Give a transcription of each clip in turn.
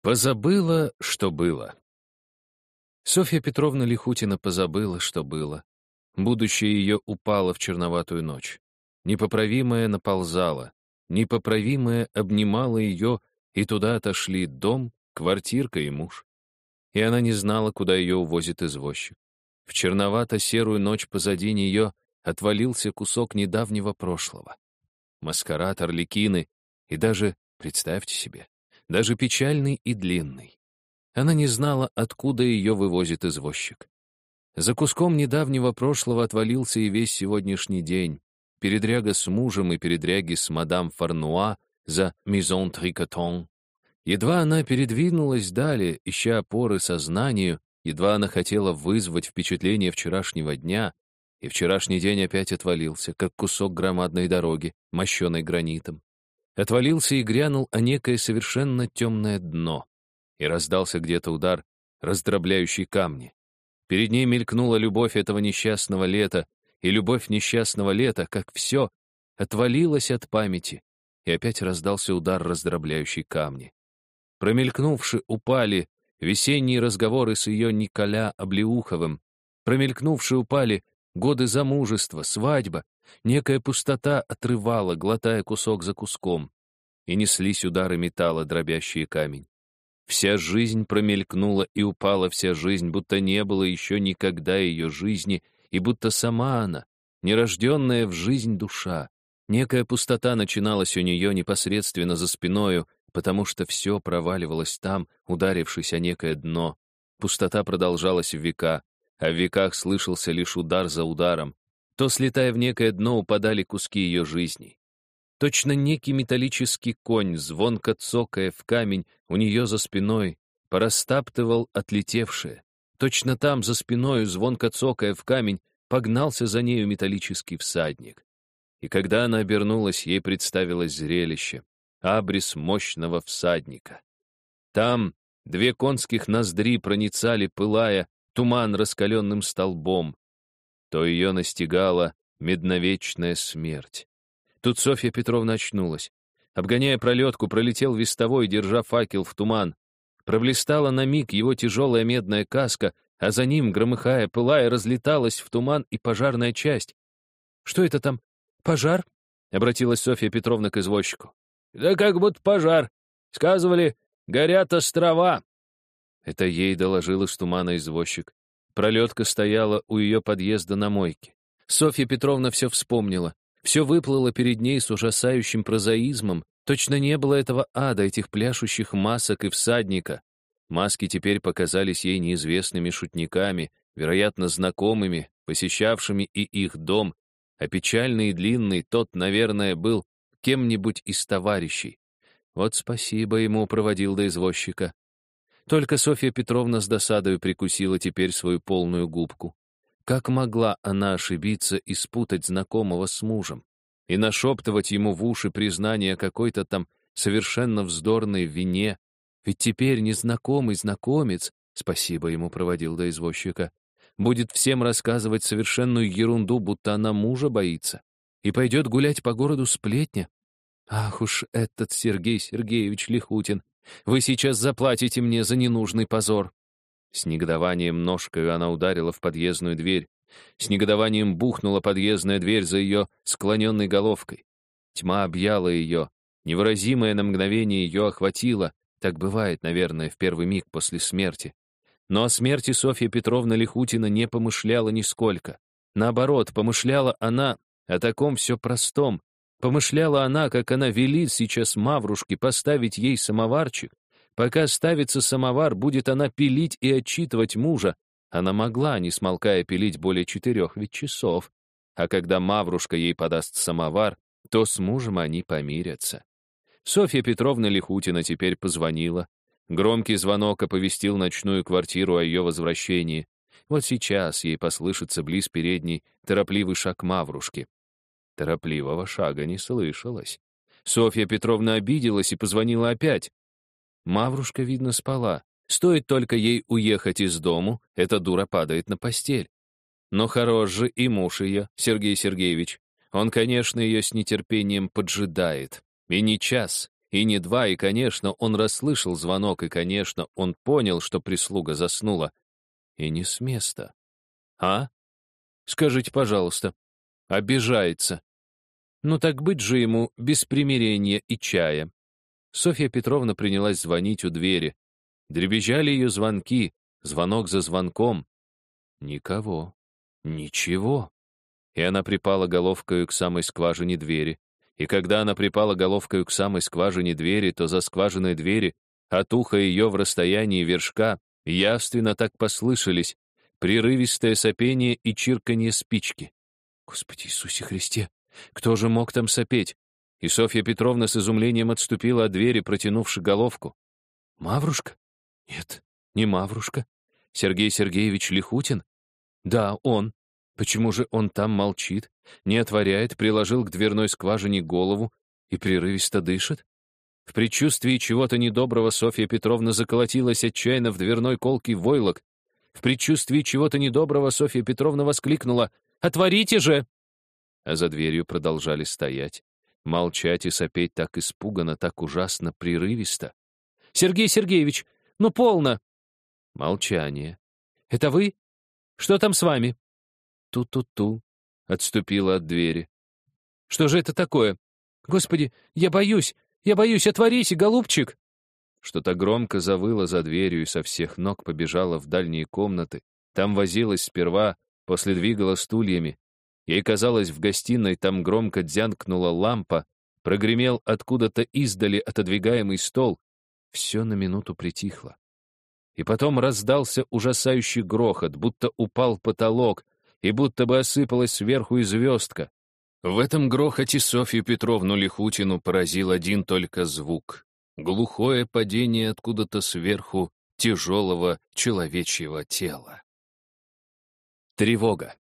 Позабыла, что было. Софья Петровна Лихутина позабыла, что было. Будущее ее упало в черноватую ночь. Непоправимое наползало, непоправимое обнимало ее, и туда отошли дом, квартирка и муж. И она не знала, куда ее увозит извозчик. В черновато-серую ночь позади нее отвалился кусок недавнего прошлого. Маскарад, орликины и даже, представьте себе, даже печальный и длинный. Она не знала, откуда ее вывозит извозчик. За куском недавнего прошлого отвалился и весь сегодняшний день. Передряга с мужем и передряги с мадам Фарнуа за «Мизон Трикотон». Едва она передвинулась далее, ища опоры сознанию, едва она хотела вызвать впечатление вчерашнего дня, и вчерашний день опять отвалился, как кусок громадной дороги, мощенной гранитом отвалился и грянул о некое совершенно темное дно, и раздался где-то удар, раздробляющий камни. Перед ней мелькнула любовь этого несчастного лета, и любовь несчастного лета, как все, отвалилась от памяти, и опять раздался удар, раздробляющий камни. Промелькнувши, упали весенние разговоры с ее Николя Облеуховым, промелькнувши, упали годы замужества, свадьба, Некая пустота отрывала, глотая кусок за куском, и неслись удары металла, дробящие камень. Вся жизнь промелькнула и упала вся жизнь, будто не было еще никогда ее жизни, и будто сама она, нерожденная в жизнь душа. Некая пустота начиналась у нее непосредственно за спиною, потому что все проваливалось там, ударившись о некое дно. Пустота продолжалась в века, а в веках слышался лишь удар за ударом, то, слетая в некое дно, упадали куски ее жизни. Точно некий металлический конь, звонко цокая в камень у нее за спиной, порастаптывал отлетевшее. Точно там, за спиной, звонко цокая в камень, погнался за нею металлический всадник. И когда она обернулась, ей представилось зрелище — абрис мощного всадника. Там две конских ноздри проницали, пылая, туман раскаленным столбом, то ее настигала медновечная смерть. Тут Софья Петровна очнулась. Обгоняя пролетку, пролетел вестовой, держа факел в туман. Проблистала на миг его тяжелая медная каска, а за ним, громыхая, пылая, разлеталась в туман и пожарная часть. «Что это там? Пожар?» — обратилась Софья Петровна к извозчику. «Да как будто пожар. Сказывали, горят острова». Это ей доложил из тумана извозчик. Пролетка стояла у ее подъезда на мойке. Софья Петровна все вспомнила. Все выплыло перед ней с ужасающим прозаизмом. Точно не было этого ада, этих пляшущих масок и всадника. Маски теперь показались ей неизвестными шутниками, вероятно, знакомыми, посещавшими и их дом, а печальный и длинный тот, наверное, был кем-нибудь из товарищей. Вот спасибо ему проводил до извозчика. Только Софья Петровна с досадой прикусила теперь свою полную губку. Как могла она ошибиться и спутать знакомого с мужем? И нашептывать ему в уши признание какой-то там совершенно вздорной вине? Ведь теперь незнакомый знакомец, спасибо ему проводил до извозчика, будет всем рассказывать совершенную ерунду, будто она мужа боится, и пойдет гулять по городу сплетня. Ах уж этот Сергей Сергеевич Лихутин, вы сейчас заплатите мне за ненужный позор». С негодованием ножкой она ударила в подъездную дверь. С негодованием бухнула подъездная дверь за ее склоненной головкой. Тьма объяла ее. Невыразимое на мгновение ее охватило. Так бывает, наверное, в первый миг после смерти. Но о смерти Софья Петровна Лихутина не помышляла нисколько. Наоборот, помышляла она о таком все простом, Помышляла она, как она велит сейчас Маврушке поставить ей самоварчик. Пока ставится самовар, будет она пилить и отчитывать мужа. Она могла, не смолкая, пилить более четырех ведь часов. А когда Маврушка ей подаст самовар, то с мужем они помирятся. Софья Петровна Лихутина теперь позвонила. Громкий звонок оповестил ночную квартиру о ее возвращении. Вот сейчас ей послышится близ передней торопливый шаг Маврушки. Торопливого шага не слышалось. Софья Петровна обиделась и позвонила опять. Маврушка, видно, спала. Стоит только ей уехать из дому, эта дура падает на постель. Но хорош же и муж ее, Сергей Сергеевич. Он, конечно, ее с нетерпением поджидает. И не час, и не два, и, конечно, он расслышал звонок, и, конечно, он понял, что прислуга заснула. И не с места. А? Скажите, пожалуйста. Обижается. Ну так быть же ему без примирения и чая. Софья Петровна принялась звонить у двери. Дребезжали ее звонки, звонок за звонком. Никого. Ничего. И она припала головкою к самой скважине двери. И когда она припала головкою к самой скважине двери, то за скважиной двери, от уха ее в расстоянии вершка, явственно так послышались прерывистое сопение и чирканье спички. Господи Иисусе Христе! Кто же мог там сопеть? И Софья Петровна с изумлением отступила от двери, протянувши головку. «Маврушка? Нет, не Маврушка. Сергей Сергеевич Лихутин? Да, он. Почему же он там молчит, не отворяет, приложил к дверной скважине голову и прерывисто дышит? В предчувствии чего-то недоброго Софья Петровна заколотилась отчаянно в дверной колкий войлок. В предчувствии чего-то недоброго Софья Петровна воскликнула «Отворите же!» А за дверью продолжали стоять, молчать и сопеть так испуганно, так ужасно, прерывисто. «Сергей Сергеевич, ну полно!» Молчание. «Это вы? Что там с вами?» Ту-ту-ту. Отступила от двери. «Что же это такое? Господи, я боюсь! Я боюсь! Отворите, голубчик!» Что-то громко завыло за дверью и со всех ног побежала в дальние комнаты. Там возилась сперва, после двигала стульями. Ей казалось, в гостиной там громко дзянкнула лампа, прогремел откуда-то издали отодвигаемый стол. Все на минуту притихло. И потом раздался ужасающий грохот, будто упал потолок, и будто бы осыпалась сверху и звездка. В этом грохоте Софью Петровну Лихутину поразил один только звук. Глухое падение откуда-то сверху тяжелого человечьего тела. Тревога.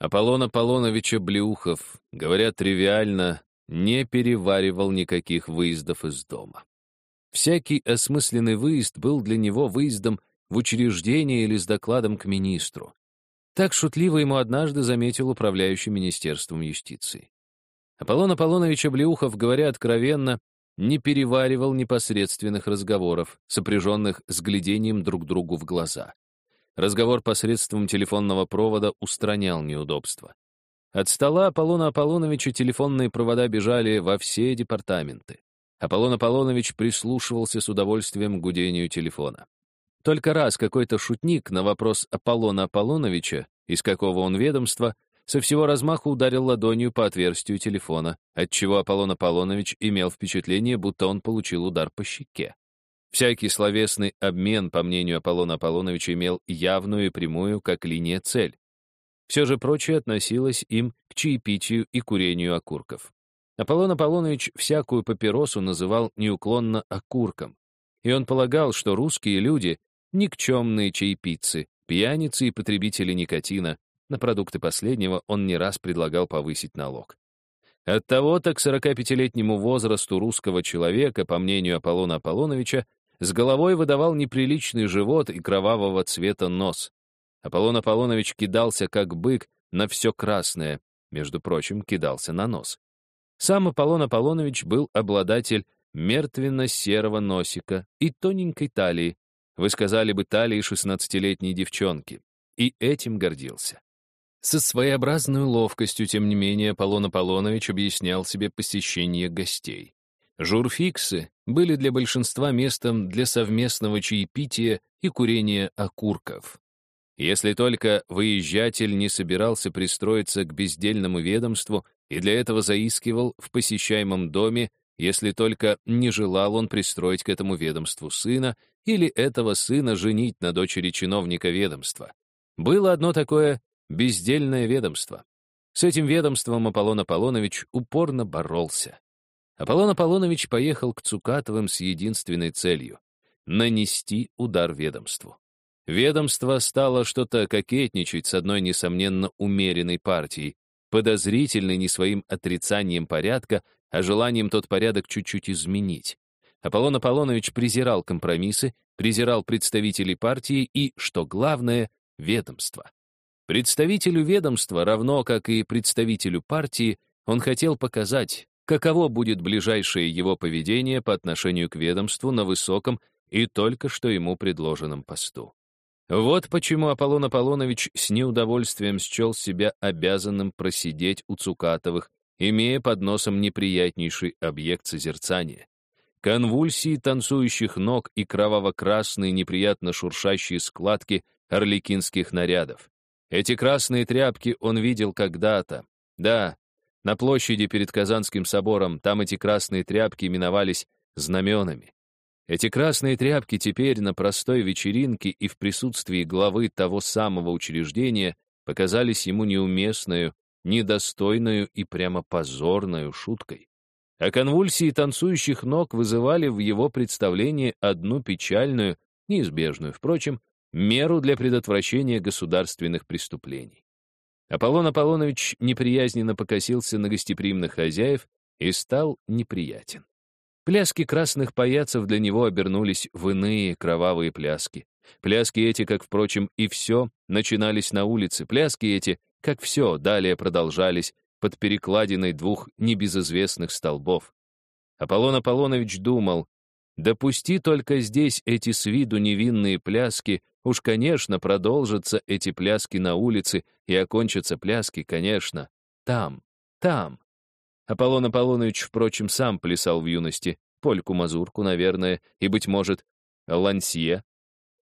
Аполлон Аполлоновича Блеухов, говоря тривиально, не переваривал никаких выездов из дома. Всякий осмысленный выезд был для него выездом в учреждение или с докладом к министру. Так шутливо ему однажды заметил управляющий Министерством юстиции. Аполлон Аполлонович Облеухов, говоря откровенно, не переваривал непосредственных разговоров, сопряженных с глядением друг другу в глаза. Разговор посредством телефонного провода устранял неудобства. От стола Аполлона Аполлоновича телефонные провода бежали во все департаменты. Аполлон Аполлонович прислушивался с удовольствием к гудению телефона. Только раз какой-то шутник на вопрос Аполлона Аполлоновича, из какого он ведомства, со всего размаху ударил ладонью по отверстию телефона, отчего Аполлон Аполлонович имел впечатление, будто он получил удар по щеке. Всякий словесный обмен, по мнению Аполлона Аполлоновича, имел явную и прямую, как линия, цель. Все же прочее относилось им к чаепитию и курению окурков. Аполлон Аполлонович всякую папиросу называл неуклонно окурком, и он полагал, что русские люди никчемные чаепицы, пьяницы и потребители никотина. На продукты последнего он не раз предлагал повысить налог. От того-то к 45-летнему возрасту русского человека, по мнению Аполлона Аполлоновича, с головой выдавал неприличный живот и кровавого цвета нос. Аполлон Аполлонович кидался, как бык, на все красное, между прочим, кидался на нос. Сам Аполлон Аполлонович был обладатель мертвенно-серого носика и тоненькой талии, вы сказали бы талии шестнадцатилетней девчонки. И этим гордился. Со своеобразной ловкостью, тем не менее, Аполлон Аполлонович объяснял себе посещение гостей. Журфиксы были для большинства местом для совместного чаепития и курения окурков. Если только выезжатель не собирался пристроиться к бездельному ведомству и для этого заискивал в посещаемом доме, если только не желал он пристроить к этому ведомству сына или этого сына женить на дочери чиновника ведомства. Было одно такое бездельное ведомство. С этим ведомством Аполлон Аполлонович упорно боролся. Аполлон Аполлонович поехал к Цукатовым с единственной целью — нанести удар ведомству. Ведомство стало что-то кокетничать с одной, несомненно, умеренной партией, подозрительной не своим отрицанием порядка, а желанием тот порядок чуть-чуть изменить. Аполлон Аполлонович презирал компромиссы, презирал представителей партии и, что главное, ведомства. Представителю ведомства, равно как и представителю партии, он хотел показать, каково будет ближайшее его поведение по отношению к ведомству на высоком и только что ему предложенном посту. Вот почему Аполлон Аполлонович с неудовольствием счел себя обязанным просидеть у Цукатовых, имея под носом неприятнейший объект созерцания. Конвульсии танцующих ног и кроваво-красные неприятно шуршащие складки орликинских нарядов. Эти красные тряпки он видел когда-то. Да, на площади перед Казанским собором там эти красные тряпки именовались знаменами. Эти красные тряпки теперь на простой вечеринке и в присутствии главы того самого учреждения показались ему неуместную, недостойную и прямо позорную шуткой. А конвульсии танцующих ног вызывали в его представлении одну печальную, неизбежную, впрочем, меру для предотвращения государственных преступлений. Аполлон Аполлонович неприязненно покосился на гостеприимных хозяев и стал неприятен. Пляски красных паяцев для него обернулись в иные кровавые пляски. Пляски эти, как, впрочем, и все, начинались на улице. Пляски эти, как все, далее продолжались под перекладиной двух небезызвестных столбов. Аполлон Аполлонович думал, допусти только здесь эти с виду невинные пляски, уж, конечно, продолжатся эти пляски на улице и окончатся пляски, конечно, там, там. Аполлон Аполлонович, впрочем, сам плясал в юности, польку-мазурку, наверное, и, быть может, лансье.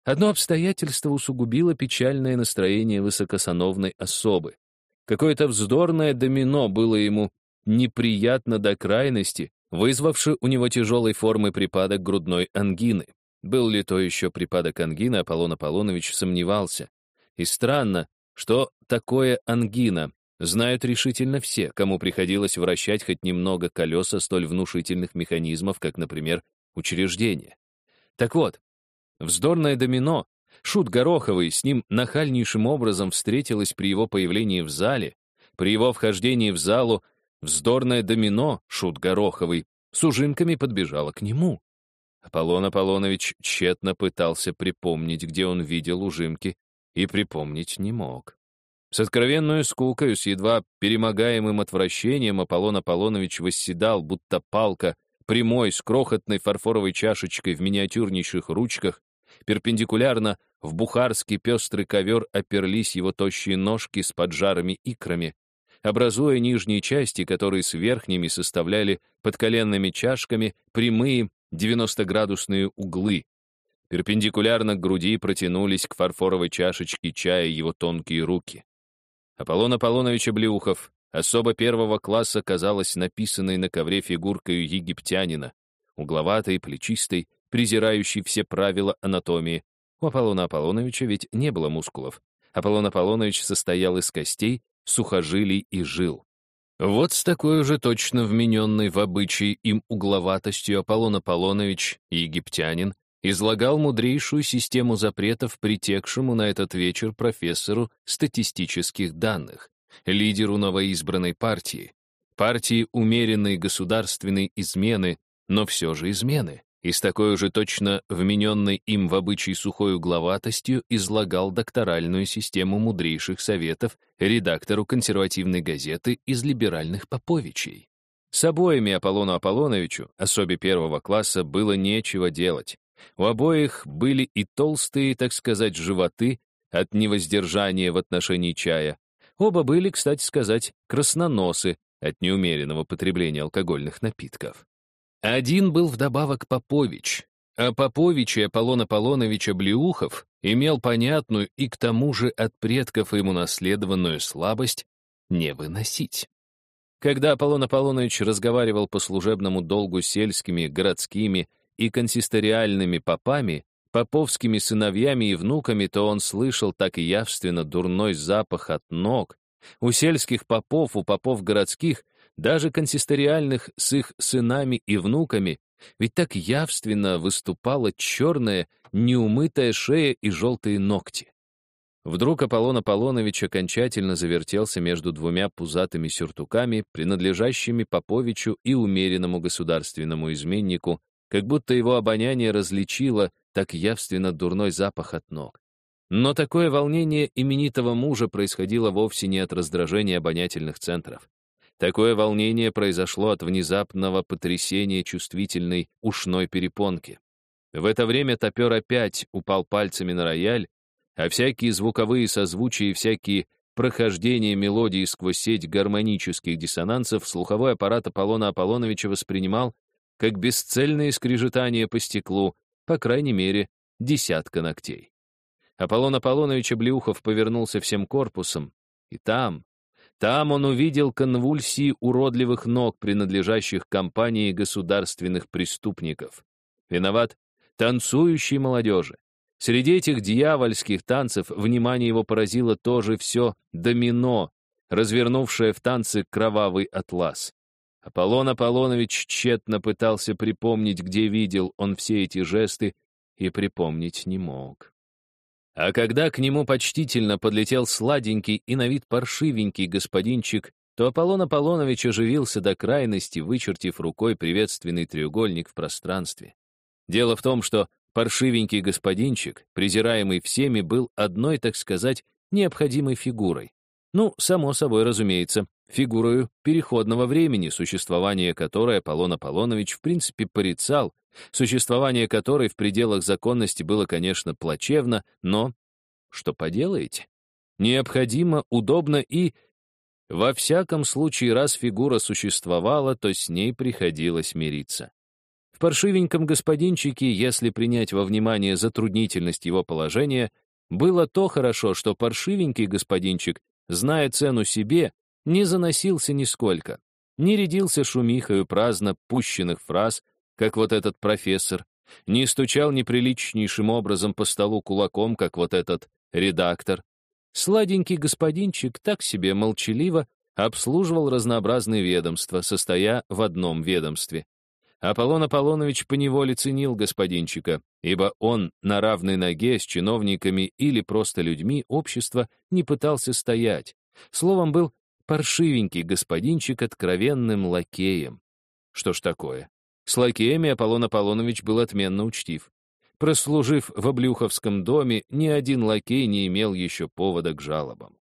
Одно обстоятельство усугубило печальное настроение высокосановной особы. Какое-то вздорное домино было ему неприятно до крайности, вызвавши у него тяжелой формы припадок грудной ангины. Был ли то еще припадок ангины, Аполлон Аполлонович сомневался. И странно, что такое ангина, знают решительно все, кому приходилось вращать хоть немного колеса столь внушительных механизмов, как, например, учреждение. Так вот, вздорное домино, шут Гороховый с ним нахальнейшим образом встретилась при его появлении в зале, при его вхождении в залу вздорное домино, шут Гороховый, с ужинками подбежала к нему. Аполлон Аполлонович тщетно пытался припомнить, где он видел ужимки, и припомнить не мог. С откровенной скукою, с едва перемогаемым отвращением Аполлон Аполлонович восседал, будто палка, прямой, с крохотной фарфоровой чашечкой в миниатюрнейших ручках, перпендикулярно в бухарский пестрый ковер оперлись его тощие ножки с поджарыми икрами, образуя нижние части, которые с верхними составляли под коленными чашками прямые 90-градусные углы. Перпендикулярно к груди протянулись к фарфоровой чашечке чая его тонкие руки. Аполлон Аполлонович Облеухов, особо первого класса, казалось написанной на ковре фигуркой египтянина, угловатой, плечистой, презирающей все правила анатомии. У Аполлона Аполлоновича ведь не было мускулов. Аполлон Аполлонович состоял из костей, сухожилий и жил. Вот с такой уже точно вмененной в обычай им угловатостью Аполлон Аполлонович, египтянин, излагал мудрейшую систему запретов притекшему на этот вечер профессору статистических данных, лидеру новоизбранной партии, партии умеренной государственной измены, но все же измены, и с такой уже точно вмененной им в обычай сухой угловатостью излагал докторальную систему мудрейших советов редактору консервативной газеты из либеральных поповичей. С обоими Аполлону Аполлоновичу, особе первого класса, было нечего делать. У обоих были и толстые, так сказать, животы от невоздержания в отношении чая. Оба были, кстати сказать, красноносы от неумеренного потребления алкогольных напитков. Один был вдобавок Попович, а Попович и Аполлон Аполлонович Облеухов имел понятную и к тому же от предков ему наследованную слабость не выносить. Когда Аполлон Аполлонович разговаривал по служебному долгу сельскими, городскими и консисториальными попами, поповскими сыновьями и внуками, то он слышал так явственно дурной запах от ног. У сельских попов, у попов городских, даже консисториальных с их сынами и внуками, ведь так явственно выступала черная, неумытая шея и желтые ногти. Вдруг Аполлон Аполлонович окончательно завертелся между двумя пузатыми сюртуками, принадлежащими Поповичу и умеренному государственному изменнику, как будто его обоняние различило так явственно дурной запах от ног. Но такое волнение именитого мужа происходило вовсе не от раздражения обонятельных центров. Такое волнение произошло от внезапного потрясения чувствительной ушной перепонки. В это время топер опять упал пальцами на рояль, а всякие звуковые созвучия и всякие прохождения мелодии сквозь сеть гармонических диссонансов слуховой аппарат Аполлона Аполлоновича воспринимал как бесцельное скрежетание по стеклу, по крайней мере, десятка ногтей. Аполлон Аполлонович Облеухов повернулся всем корпусом, и там, там он увидел конвульсии уродливых ног, принадлежащих компании государственных преступников. Виноват танцующей молодежи. Среди этих дьявольских танцев внимание его поразило тоже все домино, развернувшее в танце кровавый атлас. Аполлон Аполлонович тщетно пытался припомнить, где видел он все эти жесты, и припомнить не мог. А когда к нему почтительно подлетел сладенький и на вид паршивенький господинчик, то Аполлон Аполлонович оживился до крайности, вычертив рукой приветственный треугольник в пространстве. Дело в том, что паршивенький господинчик, презираемый всеми, был одной, так сказать, необходимой фигурой. Ну, само собой разумеется, фигурою переходного времени, существование которой Аполлон Аполлонович в принципе порицал, существование которой в пределах законности было, конечно, плачевно, но что поделаете? Необходимо, удобно и... Во всяком случае, раз фигура существовала, то с ней приходилось мириться. В паршивеньком господинчике, если принять во внимание затруднительность его положения, было то хорошо, что паршивенький господинчик, зная цену себе, не заносился нисколько, не рядился шумихою праздно пущенных фраз, как вот этот профессор, не стучал неприличнейшим образом по столу кулаком, как вот этот редактор. Сладенький господинчик так себе молчаливо обслуживал разнообразные ведомства, состоя в одном ведомстве. Аполлон Аполлонович поневоле ценил господинчика, ибо он на равной ноге с чиновниками или просто людьми общества не пытался стоять. Словом, был паршивенький господинчик откровенным лакеем. Что ж такое? С лакеями Аполлон Аполлонович был отменно учтив. Прослужив в Облюховском доме, ни один лакей не имел еще повода к жалобам.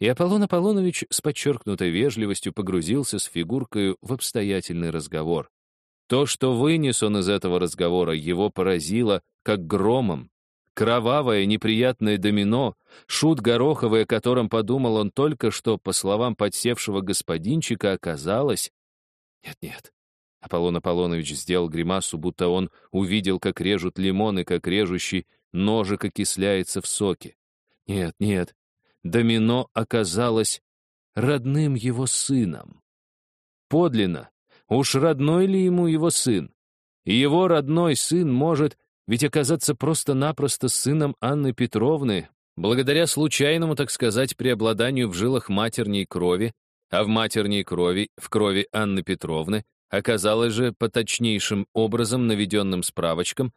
И Аполлон Аполлонович с подчеркнутой вежливостью погрузился с фигуркой в обстоятельный разговор. То, что вынес он из этого разговора, его поразило, как громом. Кровавое, неприятное домино, шут гороховый, о котором подумал он только что, по словам подсевшего господинчика, оказалось... Нет-нет. Аполлон Аполлонович сделал гримасу, будто он увидел, как режут лимоны, как режущий ножик окисляется в соке. Нет, нет. Домино оказалось родным его сыном. Подлинно, Уж родной ли ему его сын? И его родной сын может ведь оказаться просто-напросто сыном Анны Петровны, благодаря случайному, так сказать, преобладанию в жилах матерней крови, а в матерней крови, в крови Анны Петровны, оказалась же по точнейшим образом наведенным справочкам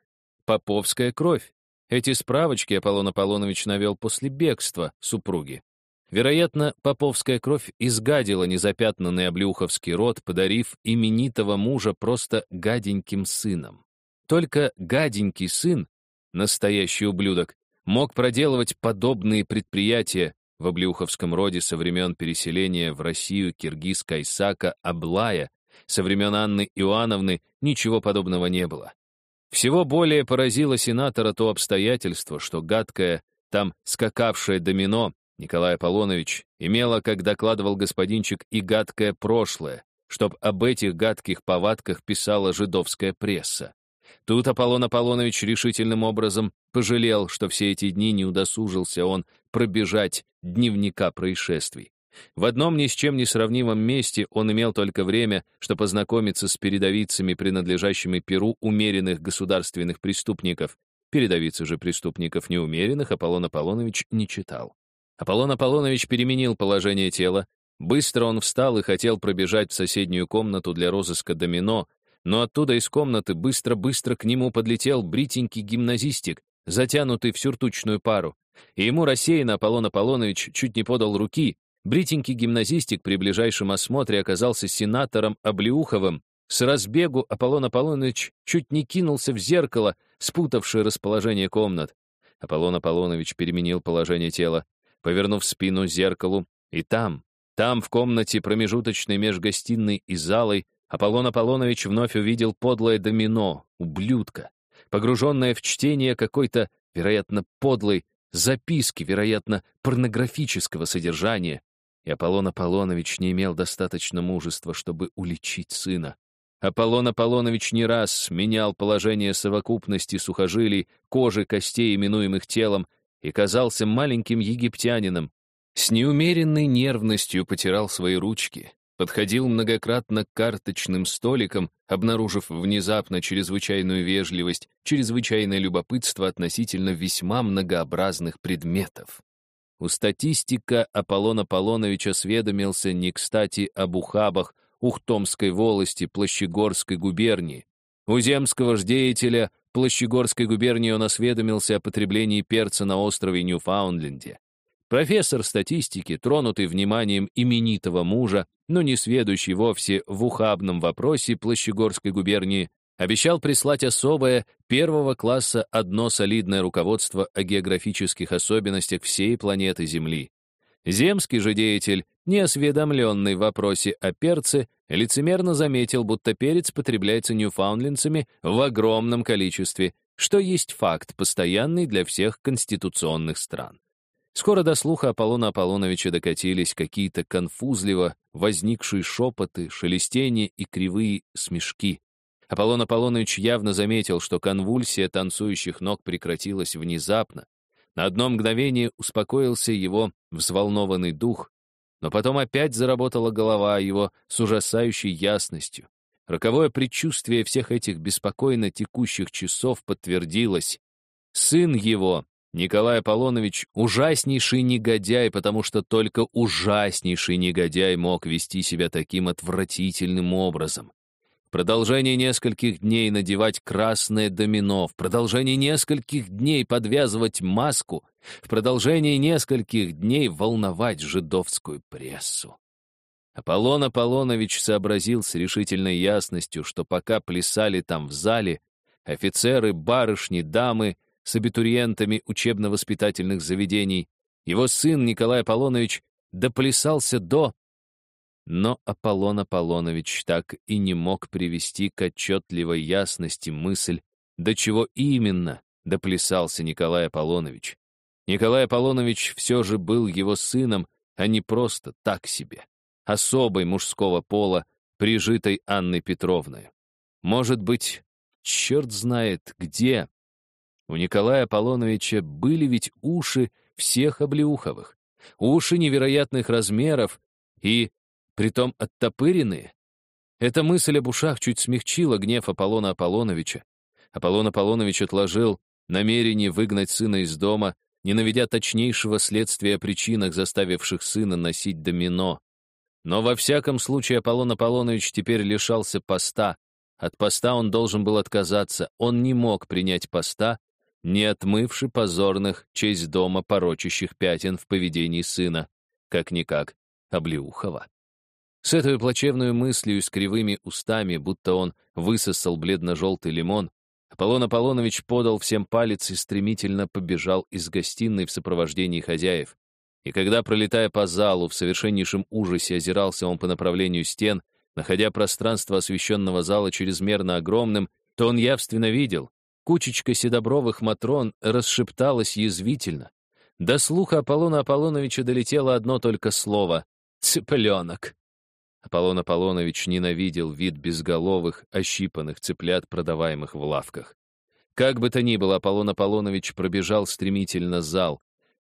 поповская кровь. Эти справочки Аполлон Аполлонович навел после бегства супруги. Вероятно, поповская кровь изгадила незапятнанный облюховский род, подарив именитого мужа просто гаденьким сыном. Только гаденький сын, настоящий ублюдок, мог проделывать подобные предприятия в облюховском роде со времен переселения в Россию киргиз Кайсака Аблая, со времен Анны Иоанновны ничего подобного не было. Всего более поразило сенатора то обстоятельство, что гадкое, там скакавшее домино, Николай Аполлонович имела, как докладывал господинчик, и гадкое прошлое, чтоб об этих гадких повадках писала жидовская пресса. Тут Аполлон Аполлонович решительным образом пожалел, что все эти дни не удосужился он пробежать дневника происшествий. В одном ни с чем не сравнимом месте он имел только время, чтобы познакомиться с передовицами, принадлежащими Перу умеренных государственных преступников. Передовицы же преступников неумеренных Аполлон Аполлонович не читал. Аполлон Аполлонович переменил положение тела. Быстро он встал и хотел пробежать в соседнюю комнату для розыска домино, но оттуда из комнаты быстро-быстро к нему подлетел бритенький гимназистик, затянутый в сюртучную пару. И ему рассеянно Аполлон Аполлонович чуть не подал руки. Бритенький гимназистик при ближайшем осмотре оказался сенатором Облеуховым. С разбегу Аполлон Аполлонович чуть не кинулся в зеркало, спутавшее расположение комнат. Аполлон Аполлонович переменил положение тела повернув спину зеркалу, и там, Там, в комнате, промежуточной меж гостиной и залой, Аполлон Аполлонович вновь увидел подлое домино, ублюдка, погруженное в чтение какой-то, вероятно, подлой записки, вероятно, порнографического содержания, и Аполлон Аполлонович не имел достаточно мужества, чтобы уличить сына. Аполлон Аполлонович не раз менял положение совокупности сухожилий, кожи, костей, именуемых телом, и казался маленьким египтянином. С неумеренной нервностью потирал свои ручки, подходил многократно к карточным столикам, обнаружив внезапно чрезвычайную вежливость, чрезвычайное любопытство относительно весьма многообразных предметов. У статистика Аполлон Аполлонович осведомился не кстати об ухабах Ухтомской волости Плащегорской губернии. У земского ж деятеля Плащегорской губернии он осведомился о потреблении перца на острове Ньюфаундленде. Профессор статистики, тронутый вниманием именитого мужа, но не сведущий вовсе в ухабном вопросе Плащегорской губернии, обещал прислать особое первого класса одно солидное руководство о географических особенностях всей планеты Земли. Земский же деятель, неосведомленный в вопросе о перце, лицемерно заметил, будто перец потребляется ньюфаундлендцами в огромном количестве, что есть факт, постоянный для всех конституционных стран. Скоро до слуха Аполлона Аполлоновича докатились какие-то конфузливо возникшие шепоты, шелестения и кривые смешки. Аполлон Аполлонович явно заметил, что конвульсия танцующих ног прекратилась внезапно. На одно мгновение успокоился его взволнованный дух, но потом опять заработала голова его с ужасающей ясностью. Роковое предчувствие всех этих беспокойно текущих часов подтвердилось. Сын его, Николай Аполлонович, ужаснейший негодяй, потому что только ужаснейший негодяй мог вести себя таким отвратительным образом продолжение нескольких дней надевать красное домино, в продолжение нескольких дней подвязывать маску, в продолжение нескольких дней волновать жидовскую прессу. Аполлон Аполлонович сообразил с решительной ясностью, что пока плясали там в зале, офицеры, барышни, дамы с абитуриентами учебно-воспитательных заведений, его сын Николай Аполлонович доплясался до но Аполлон Аполлонович так и не мог привести к отчетливой ясности мысль, до чего именно доплясался Николай Аполлонович. Николай Аполлонович все же был его сыном, а не просто так себе, особой мужского пола, прижитой Анной Петровной. Может быть, черт знает где. У Николая Аполлоновича были ведь уши всех облеуховых, уши невероятных размеров и притом оттопыренные. Эта мысль об ушах чуть смягчила гнев Аполлона Аполлоновича. Аполлон Аполлонович отложил намерение выгнать сына из дома, не наведя точнейшего следствия о причинах, заставивших сына носить домино. Но во всяком случае Аполлон Аполлонович теперь лишался поста. От поста он должен был отказаться, он не мог принять поста, не отмывши позорных честь дома порочащих пятен в поведении сына, как-никак Облеухова. С этой плачевной мыслью и с кривыми устами, будто он высосал бледно-желтый лимон, Аполлон Аполлонович подал всем палец и стремительно побежал из гостиной в сопровождении хозяев. И когда, пролетая по залу, в совершеннейшем ужасе озирался он по направлению стен, находя пространство освещенного зала чрезмерно огромным, то он явственно видел, кучечка седобровых матрон расшепталась язвительно. До слуха Аполлона Аполлоновича долетело одно только слово — «цыпленок». Аполлон Аполлонович ненавидел вид безголовых, ощипанных цыплят, продаваемых в лавках. Как бы то ни было, Аполлон Аполлонович пробежал стремительно зал.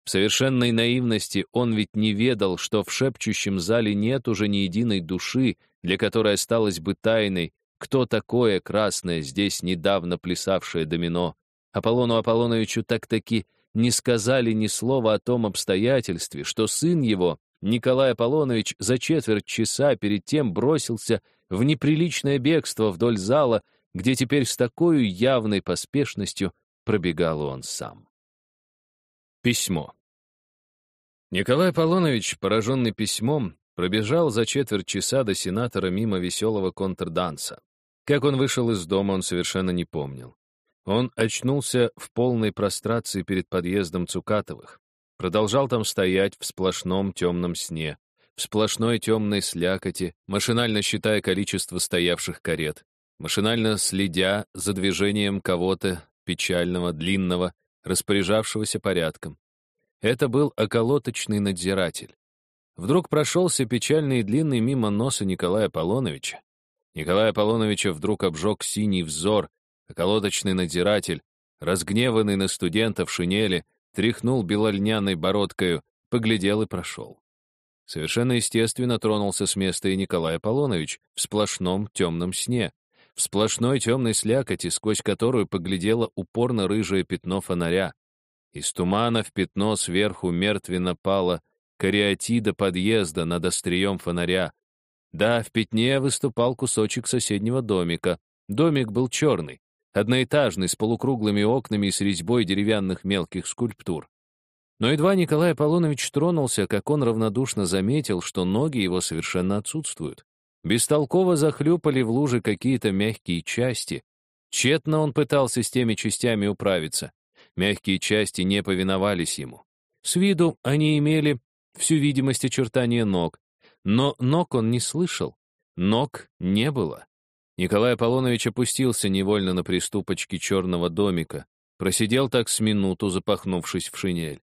В совершенной наивности он ведь не ведал, что в шепчущем зале нет уже ни единой души, для которой осталось бы тайной, кто такое красное здесь недавно плясавшее домино. Аполлону Аполлоновичу так-таки не сказали ни слова о том обстоятельстве, что сын его, Николай Аполлонович за четверть часа перед тем бросился в неприличное бегство вдоль зала, где теперь с такой явной поспешностью пробегал он сам. Письмо. Николай Аполлонович, пораженный письмом, пробежал за четверть часа до сенатора мимо веселого контрданса. Как он вышел из дома, он совершенно не помнил. Он очнулся в полной прострации перед подъездом Цукатовых. Продолжал там стоять в сплошном темном сне. в сплошной темной слякоти, машинально считая количество стоявших карет, машинально следя за движением кого-то печального, длинного, распоряжавшегося порядком. Это был околоточный надзиратель. Вдруг прошелся печальный и длинный мимо носа Николая Аполлоновича. Николая Аполлоновича вдруг обжег синий взор, околоточный надзиратель, разгневанный на студента в шинели, тряхнул белольняной бородкою, поглядел и прошел. Совершенно естественно тронулся с места и Николай Аполлонович в сплошном темном сне, в сплошной темной слякоти, сквозь которую поглядело упорно рыжее пятно фонаря. Из тумана в пятно сверху мертвенно пало кариатида подъезда над острием фонаря. Да, в пятне выступал кусочек соседнего домика. Домик был черный, одноэтажный, с полукруглыми окнами и с резьбой деревянных мелких скульптур. Но едва Николай Аполлонович тронулся, как он равнодушно заметил, что ноги его совершенно отсутствуют. Бестолково захлюпали в луже какие-то мягкие части. Тщетно он пытался с теми частями управиться. Мягкие части не повиновались ему. С виду они имели всю видимость очертания ног, но ног он не слышал, ног не было. Николай Аполлонович опустился невольно на приступочки черного домика, просидел так с минуту, запахнувшись в шинель.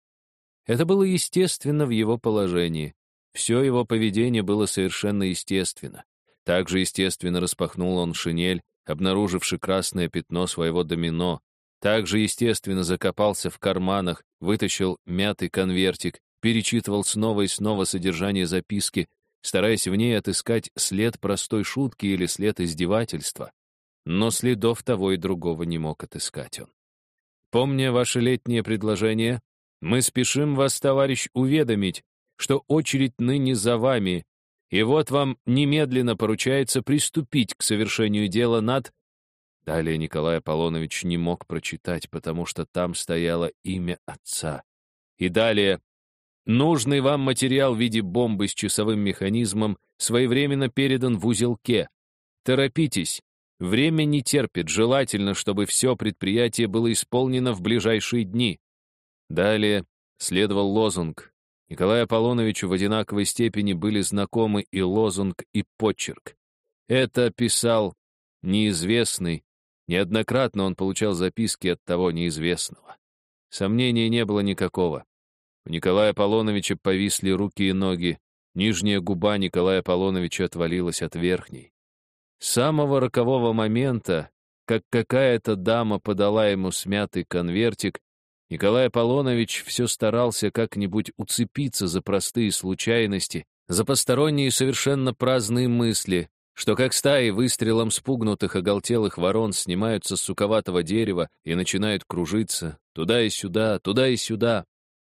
Это было естественно в его положении. Все его поведение было совершенно естественно. Также естественно распахнул он шинель, обнаруживший красное пятно своего домино. Также естественно закопался в карманах, вытащил мятый конвертик, перечитывал снова и снова содержание записки, стараясь в ней отыскать след простой шутки или след издевательства. Но следов того и другого не мог отыскать он. Помня ваше летнее предложение, мы спешим вас, товарищ, уведомить, что очередь ныне за вами, и вот вам немедленно поручается приступить к совершению дела над...» Далее Николай Аполлонович не мог прочитать, потому что там стояло имя отца. И далее «Нужный вам материал в виде бомбы с часовым механизмом своевременно передан в узелке. Торопитесь, время не терпит, желательно, чтобы все предприятие было исполнено в ближайшие дни». Далее следовал лозунг Николаю Аполлоновичу в одинаковой степени были знакомы и лозунг, и почерк. Это писал неизвестный, неоднократно он получал записки от того неизвестного. Сомнений не было никакого. У Николая Аполлоновича повисли руки и ноги, нижняя губа Николая Аполлоновича отвалилась от верхней. С самого рокового момента, как какая-то дама подала ему смятый конвертик, Николай Аполлонович все старался как-нибудь уцепиться за простые случайности, за посторонние совершенно праздные мысли, что как стаи выстрелом спугнутых оголтелых ворон снимаются с суковатого дерева и начинают кружиться туда и сюда, туда и сюда,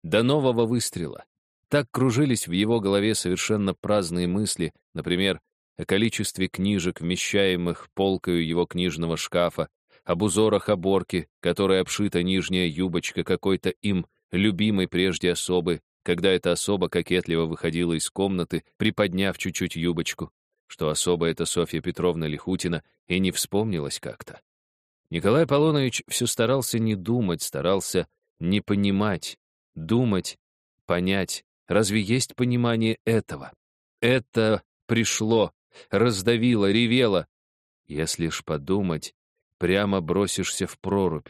до нового выстрела. Так кружились в его голове совершенно праздные мысли, например, о количестве книжек, вмещаемых полкою его книжного шкафа, об узорах оборки, которой обшита нижняя юбочка какой-то им любимой прежде особы, когда эта особа кокетливо выходила из комнаты, приподняв чуть-чуть юбочку, что особа эта Софья Петровна Лихутина и не вспомнилась как-то. Николай Аполлонович все старался не думать, старался не понимать, думать, понять. Разве есть понимание этого? Это пришло, раздавило, ревело. Если ж подумать, прямо бросишься в прорубь.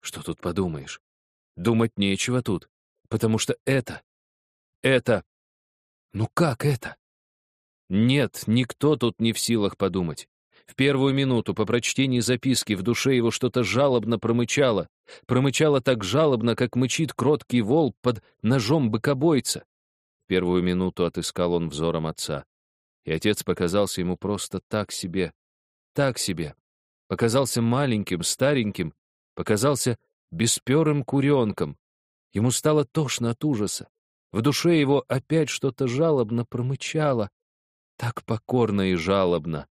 Что тут подумаешь? Думать нечего тут, потому что это... Это... Ну как это? Нет, никто тут не в силах подумать. В первую минуту по прочтении записки в душе его что-то жалобно промычало. Промычало так жалобно, как мычит кроткий вол под ножом быкобойца. Первую минуту отыскал он взором отца. И отец показался ему просто так себе, так себе показался маленьким, стареньким, показался бесперым куренком. Ему стало тошно от ужаса. В душе его опять что-то жалобно промычало. Так покорно и жалобно.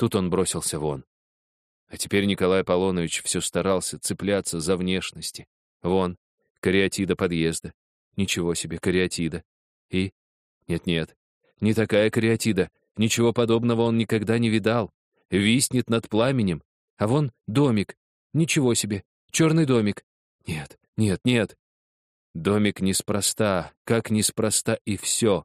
Тут он бросился вон. А теперь Николай Аполлонович все старался цепляться за внешности. Вон, кариатида подъезда. Ничего себе, кариатида. И? Нет-нет, не такая кариатида. Ничего подобного он никогда не видал виснет над пламенем. А вон домик. Ничего себе, черный домик. Нет, нет, нет. Домик неспроста, как неспроста и все.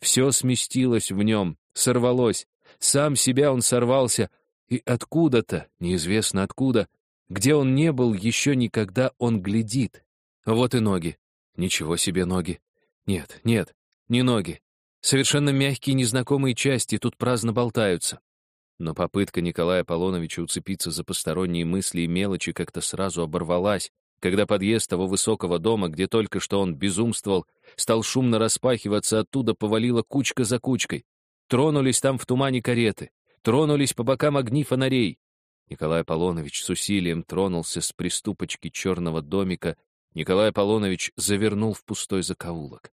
Все сместилось в нем, сорвалось. Сам себя он сорвался, и откуда-то, неизвестно откуда, где он не был еще никогда, он глядит. Вот и ноги. Ничего себе ноги. Нет, нет, не ноги. Совершенно мягкие незнакомые части тут праздно болтаются. Но попытка Николая Аполлоновича уцепиться за посторонние мысли и мелочи как-то сразу оборвалась, когда подъезд того высокого дома, где только что он безумствовал, стал шумно распахиваться, оттуда повалила кучка за кучкой. Тронулись там в тумане кареты, тронулись по бокам огни фонарей. Николай Аполлонович с усилием тронулся с приступочки черного домика. Николай Аполлонович завернул в пустой закоулок.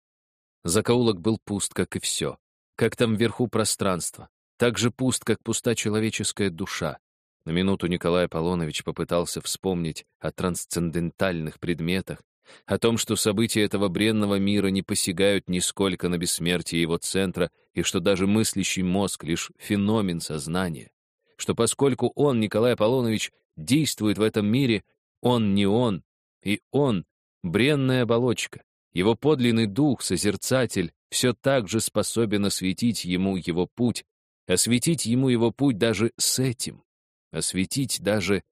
Закоулок был пуст, как и все. Как там вверху пространство так же пуст, как пуста человеческая душа. На минуту Николай Аполлонович попытался вспомнить о трансцендентальных предметах, о том, что события этого бренного мира не посягают нисколько на бессмертие его центра, и что даже мыслящий мозг — лишь феномен сознания, что поскольку он, Николай Аполлонович, действует в этом мире, он не он, и он — бренная оболочка, его подлинный дух, созерцатель, все так же способен осветить ему его путь, осветить ему его путь даже с этим, осветить даже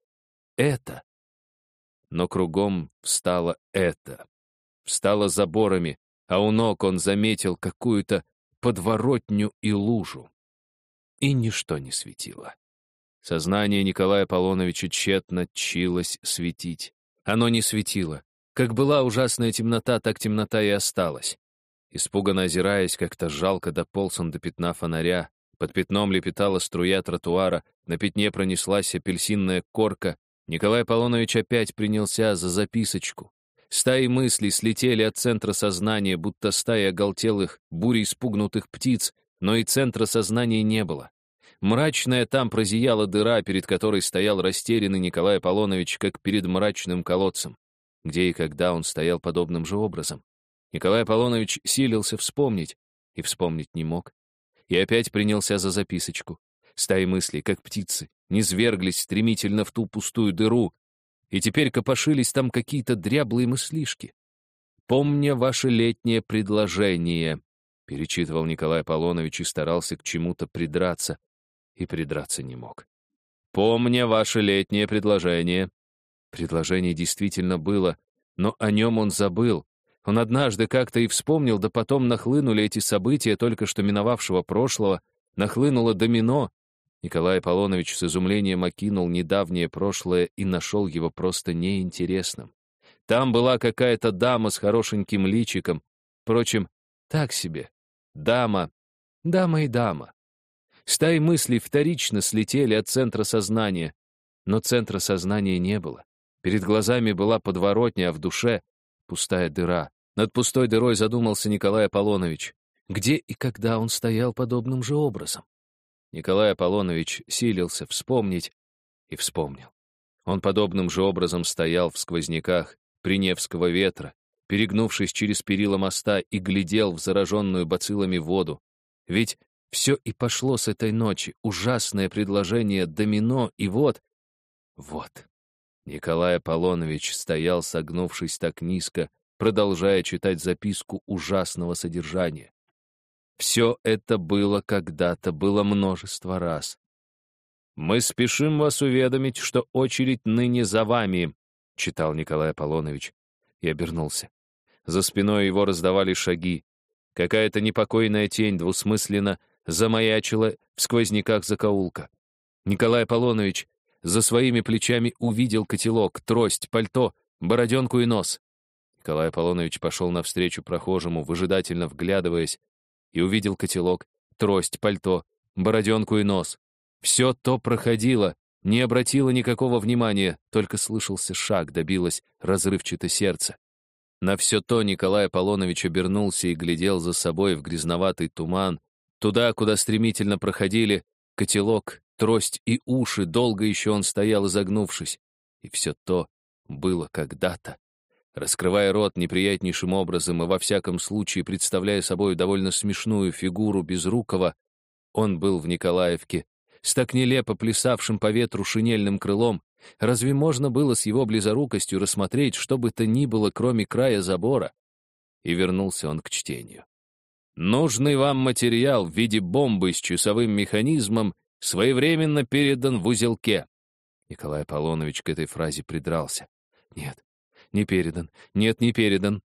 это. Но кругом встало это, встало заборами, а у ног он заметил какую-то подворотню и лужу. И ничто не светило. Сознание Николая Аполлоновича тщетно чилось светить. Оно не светило. Как была ужасная темнота, так темнота и осталась. Испуганно озираясь, как-то жалко дополз он до пятна фонаря, под пятном лепетала струя тротуара, на пятне пронеслась апельсинная корка. Николай Аполлонович опять принялся за записочку. Стаи мыслей слетели от центра сознания, будто стаи оголтелых, бурей спугнутых птиц, но и центра сознания не было. Мрачная там прозияла дыра, перед которой стоял растерянный Николай Аполлонович, как перед мрачным колодцем. Где и когда он стоял подобным же образом? Николай Аполлонович силился вспомнить, и вспомнить не мог и опять принялся за записочку. Стаи мыслей, как птицы, низверглись стремительно в ту пустую дыру, и теперь копошились там какие-то дряблые мыслишки. «Помня ваше летнее предложение», — перечитывал Николай Аполлонович и старался к чему-то придраться, и придраться не мог. «Помня ваше летнее предложение». Предложение действительно было, но о нем он забыл, он однажды как-то и вспомнил, да потом нахлынули эти события только что миновавшего прошлого, нахлынуло домино. Николай Аполлонович с изумлением окинул недавнее прошлое и нашел его просто неинтересным. Там была какая-то дама с хорошеньким личиком. Впрочем, так себе. Дама. Дама и дама. Стаи мыслей вторично слетели от центра сознания. Но центра сознания не было. Перед глазами была подворотня, а в душе — пустая дыра. Над пустой дырой задумался Николай Аполлонович. Где и когда он стоял подобным же образом? Николай Аполлонович силился вспомнить и вспомнил. Он подобным же образом стоял в сквозняках Приневского ветра, перегнувшись через перила моста и глядел в зараженную бациллами воду. Ведь все и пошло с этой ночи, ужасное предложение домино, и вот... Вот. Николай Аполлонович стоял, согнувшись так низко, продолжая читать записку ужасного содержания. Все это было когда-то, было множество раз. «Мы спешим вас уведомить, что очередь ныне за вами», — читал Николай Аполлонович и обернулся. За спиной его раздавали шаги. Какая-то непокойная тень двусмысленно замаячила в сквозняках закоулка. Николай Аполлонович за своими плечами увидел котелок, трость, пальто, бороденку и нос. Николай Аполлонович пошел навстречу прохожему, выжидательно вглядываясь, и увидел котелок, трость, пальто, бороденку и нос. Все то проходило, не обратило никакого внимания, только слышался шаг, добилось разрывчато сердце. На все то Николай Аполлонович обернулся и глядел за собой в грязноватый туман, туда, куда стремительно проходили котелок, трость и уши, долго еще он стоял изогнувшись. И все то было когда-то. Раскрывая рот неприятнейшим образом и во всяком случае представляя собой довольно смешную фигуру Безрукова, он был в Николаевке, с так нелепо плясавшим по ветру шинельным крылом, разве можно было с его близорукостью рассмотреть что бы то ни было, кроме края забора? И вернулся он к чтению. Нужный вам материал в виде бомбы с часовым механизмом своевременно передан в узелке». Николай Аполлонович к этой фразе придрался. «Нет, не передан. Нет, не передан».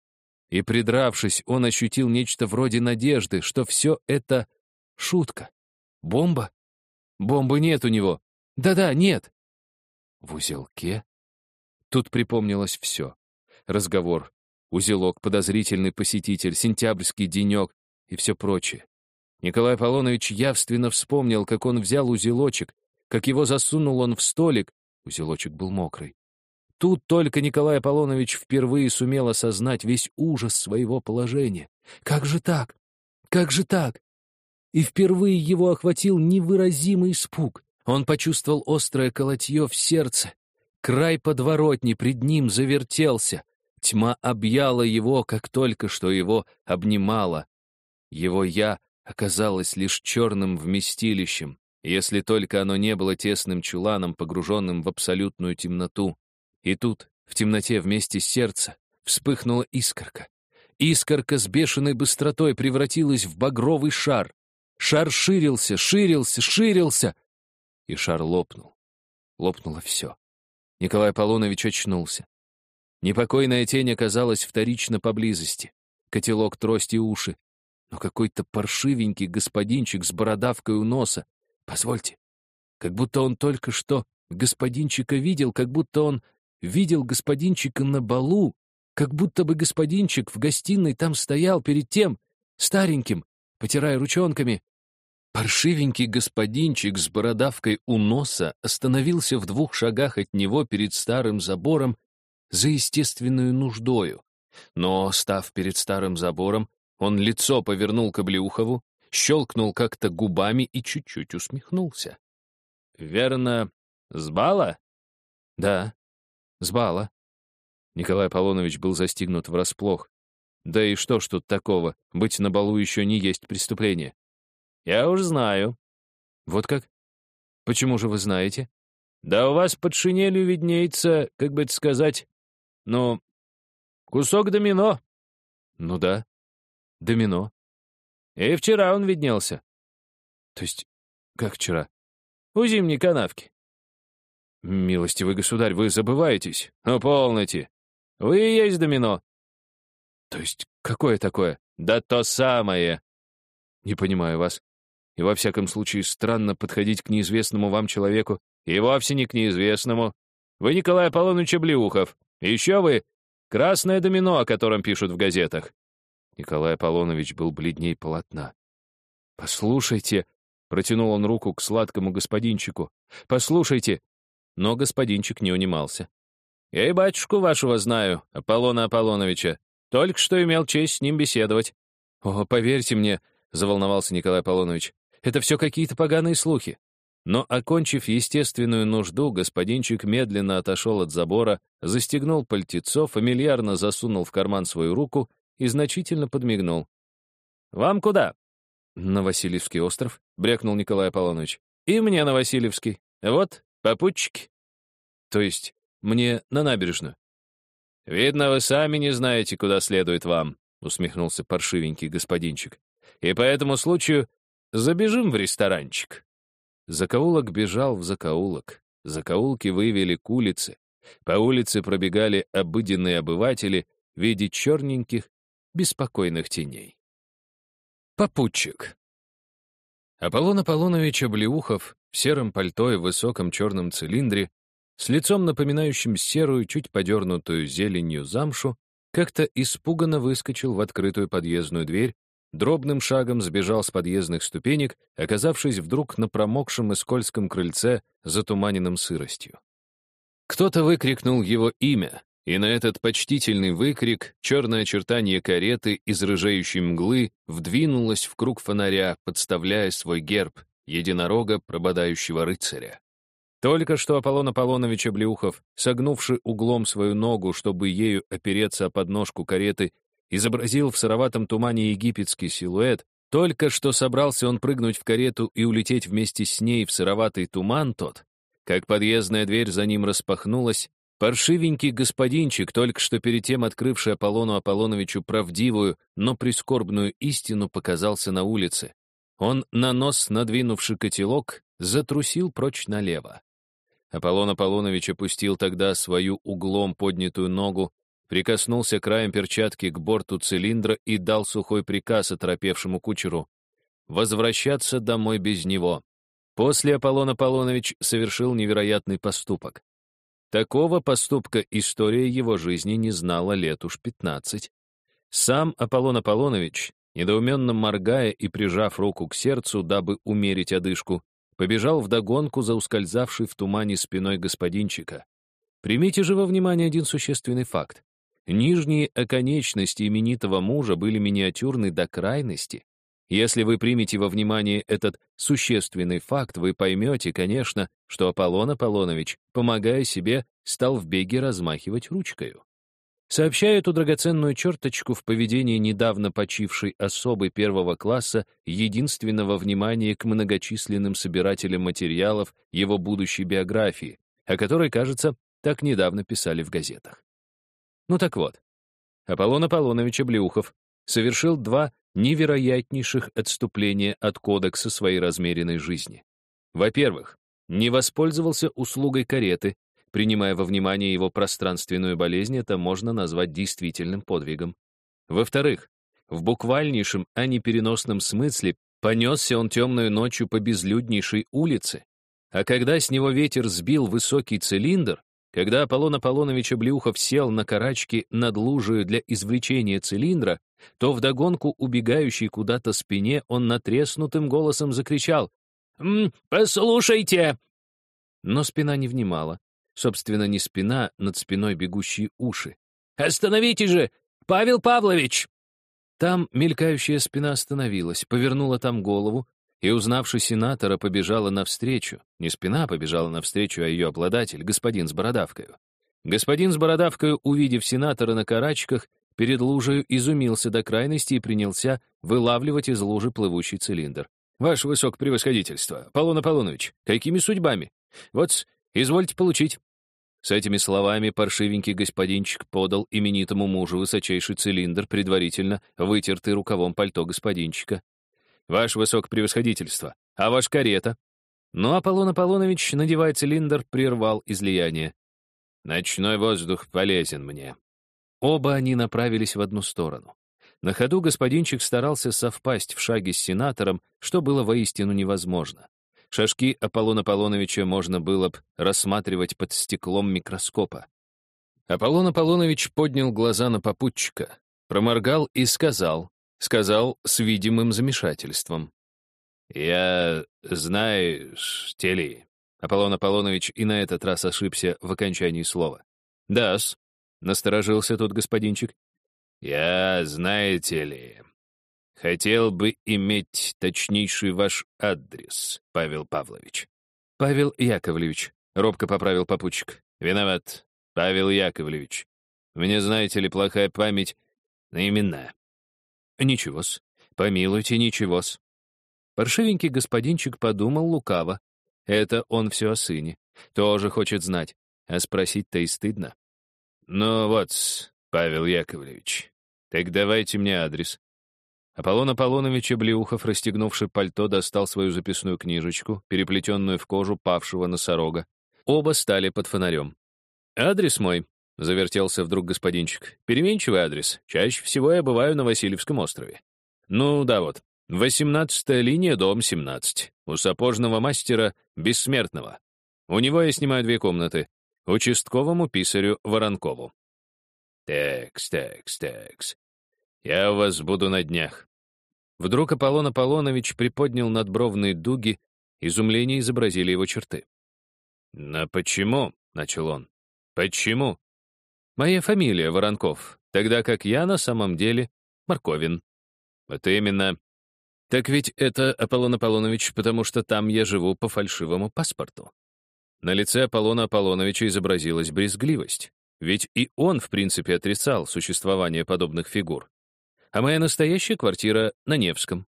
И, придравшись, он ощутил нечто вроде надежды, что все это шутка. Бомба? Бомбы нет у него. Да-да, нет. В узелке? Тут припомнилось все. Разговор, узелок, подозрительный посетитель, сентябрьский денек и все прочее. Николай Аполлонович явственно вспомнил, как он взял узелочек, как его засунул он в столик. Узелочек был мокрый. Тут только Николай Аполлонович впервые сумел осознать весь ужас своего положения. Как же так? Как же так? И впервые его охватил невыразимый испуг. Он почувствовал острое колотье в сердце. Край подворотни пред ним завертелся. Тьма объяла его, как только что его обнимала. Его «я» оказалось лишь черным вместилищем, если только оно не было тесным чуланом, погруженным в абсолютную темноту. И тут, в темноте вместе сердца, вспыхнула искорка. Искорка с бешеной быстротой превратилась в багровый шар. Шар ширился, ширился, ширился. И шар лопнул. Лопнуло все. Николай Аполлонович очнулся. Непокойная тень оказалась вторично поблизости. Котелок, трость и уши. Но какой-то паршивенький господинчик с бородавкой у носа. Позвольте. Как будто он только что господинчика видел, как будто он видел господинчика на балу, как будто бы господинчик в гостиной там стоял перед тем, стареньким, потирая ручонками. Паршивенький господинчик с бородавкой у носа остановился в двух шагах от него перед старым забором за естественную нуждою. Но, став перед старым забором, он лицо повернул к Облеухову, щелкнул как-то губами и чуть-чуть усмехнулся. «Верно, с бала?» «Да, с бала». Николай Аполлонович был застигнут врасплох. Да и что ж тут такого? Быть на балу еще не есть преступление. Я уж знаю. Вот как? Почему же вы знаете? Да у вас под шинелью виднеется, как бы это сказать, ну, кусок домино. Ну да, домино. И вчера он виднелся. То есть, как вчера? У зимней канавки. «Милостивый государь, вы забываетесь. Полноте. Вы и есть домино». «То есть какое такое?» «Да то самое». «Не понимаю вас. И во всяком случае странно подходить к неизвестному вам человеку. И вовсе не к неизвестному. Вы Николай Аполлоныч Облеухов. Еще вы — красное домино, о котором пишут в газетах». Николай Аполлонович был бледней полотна. «Послушайте», — протянул он руку к сладкому господинчику, «послушайте, но господинчик не унимался. «Я и батюшку вашего знаю, Аполлона Аполлоновича. Только что имел честь с ним беседовать». «О, поверьте мне», — заволновался Николай Аполлонович, «это все какие-то поганые слухи». Но, окончив естественную нужду, господинчик медленно отошел от забора, застегнул пальтецо, фамильярно засунул в карман свою руку и значительно подмигнул. «Вам куда?» «На Васильевский остров», — брякнул Николай Аполлонович. «И мне на Васильевский. Вот, Попутчики? То есть мне на набережную? Видно, вы сами не знаете, куда следует вам, усмехнулся паршивенький господинчик. И по этому случаю забежим в ресторанчик. Закоулок бежал в закоулок. Закоулки вывели к улице. По улице пробегали обыденные обыватели в виде черненьких, беспокойных теней. Попутчик. Аполлон Аполлонович Облеухов в сером пальто и высоком черном цилиндре, с лицом напоминающим серую, чуть подернутую зеленью замшу, как-то испуганно выскочил в открытую подъездную дверь, дробным шагом сбежал с подъездных ступенек, оказавшись вдруг на промокшем и скользком крыльце, затуманенном сыростью. Кто-то выкрикнул его имя, и на этот почтительный выкрик черное очертание кареты из рыжеющей мглы вдвинулось в круг фонаря, подставляя свой герб, единорога, прободающего рыцаря. Только что Аполлон Аполлонович Облеухов, согнувший углом свою ногу, чтобы ею опереться о подножку кареты, изобразил в сыроватом тумане египетский силуэт, только что собрался он прыгнуть в карету и улететь вместе с ней в сыроватый туман тот, как подъездная дверь за ним распахнулась, Паршивенький господинчик, только что перед тем открывший Аполлону Аполлоновичу правдивую, но прискорбную истину, показался на улице. Он, на нос надвинувший котелок, затрусил прочь налево. Аполлон Аполлонович опустил тогда свою углом поднятую ногу, прикоснулся краем перчатки к борту цилиндра и дал сухой приказ оторопевшему кучеру возвращаться домой без него. После Аполлон Аполлонович совершил невероятный поступок. Такого поступка история его жизни не знала лет уж пятнадцать. Сам Аполлон Аполлонович, недоуменно моргая и прижав руку к сердцу, дабы умерить одышку, побежал вдогонку за ускользавшей в тумане спиной господинчика. Примите же во внимание один существенный факт. Нижние оконечности именитого мужа были миниатюрны до крайности. Если вы примете во внимание этот существенный факт, вы поймете, конечно, что Аполлон Аполлонович, помогая себе, стал в беге размахивать ручкою. Сообщая эту драгоценную черточку в поведении недавно почившей особы первого класса единственного внимания к многочисленным собирателям материалов его будущей биографии, о которой, кажется, так недавно писали в газетах. Ну так вот, Аполлон Аполлонович Облеухов совершил два невероятнейших отступления от кодекса своей размеренной жизни. Во-первых, не воспользовался услугой кареты, принимая во внимание его пространственную болезнь, это можно назвать действительным подвигом. Во-вторых, в буквальнейшем, а не переносном смысле понесся он темную ночью по безлюднейшей улице, а когда с него ветер сбил высокий цилиндр, когда Аполлон Аполлонович Облеухов сел на карачки над лужей для извлечения цилиндра, то вдогонку убегающей куда-то спине он натреснутым голосом закричал «М, «Послушайте!» Но спина не внимала. Собственно, не спина, над спиной бегущие уши. «Остановите же! Павел Павлович!» Там мелькающая спина остановилась, повернула там голову, и, узнавши сенатора, побежала навстречу. Не спина побежала навстречу, а ее обладатель, господин с бородавкою. Господин с бородавкою, увидев сенатора на карачках, перед лужей изумился до крайности и принялся вылавливать из лужи плывущий цилиндр. «Ваше высокопревосходительство, Аполлон Аполлонович, какими судьбами? Вот, извольте получить». С этими словами паршивенький господинчик подал именитому мужу высочайший цилиндр, предварительно вытертый рукавом пальто господинчика. Ваше высокопревосходительство, а ваш карета?» Но Аполлон Аполлонович, надевая цилиндр, прервал излияние. «Ночной воздух полезен мне». Оба они направились в одну сторону. На ходу господинчик старался совпасть в шаге с сенатором, что было воистину невозможно. Шажки Аполлона Аполлоновича можно было бы рассматривать под стеклом микроскопа. Аполлон Аполлонович поднял глаза на попутчика, проморгал и сказал, сказал с видимым замешательством. «Я знаю, Тели». Аполлон Аполлонович и на этот раз ошибся в окончании слова. «Да-с», — насторожился тот господинчик. «Я, знаете ли, хотел бы иметь точнейший ваш адрес, Павел Павлович». «Павел Яковлевич», — робко поправил попутчик. «Виноват, Павел Яковлевич. Меня, знаете ли, плохая память на имена. Ничего-с, помилуйте, ничего-с. Паршивенький господинчик подумал лукаво. Это он все о сыне. Тоже хочет знать. А спросить-то и стыдно. Ну вот, Павел Яковлевич, так давайте мне адрес. Аполлон Аполлонович Облеухов, расстегнувший пальто, достал свою записную книжечку, переплетенную в кожу павшего носорога. Оба стали под фонарем. «Адрес мой — завертелся вдруг господинчик. «Переменчивый адрес. Чаще всего я бываю на Васильевском острове». «Ну да вот. Восемнадцатая линия, дом 17. У сапожного мастера Бессмертного. У него я снимаю две комнаты. Участковому писарю Воронкову». «Текс, текс, текс. Я у вас буду на днях». Вдруг Аполлон Аполлонович приподнял надбровные дуги, изумление изобразили его черты. «Но почему?» — начал он. «Почему?» Моя фамилия Воронков, тогда как я на самом деле Марковин. Вот именно. Так ведь это Аполлон Аполлонович, потому что там я живу по фальшивому паспорту. На лице Аполлона Аполлоновича изобразилась брезгливость. Ведь и он, в принципе, отрицал существование подобных фигур. А моя настоящая квартира на Невском.